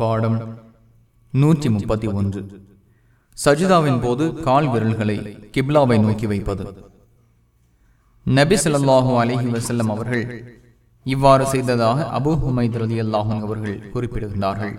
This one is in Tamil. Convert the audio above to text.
பாடம் நூற்றி முப்பத்தி ஒன்று. சஜிதாவின் போது கால் விரல்களை கிப்லாவை நோக்கி வைப்பது. நபி சொல்லாஹு அலஹி வசல்லம் அவர்கள் இவ்வாறு செய்ததாக அபு ஹுமைத் ரலியல்லாஹு அவர்கள் குறிப்பிடுகிறார்கள்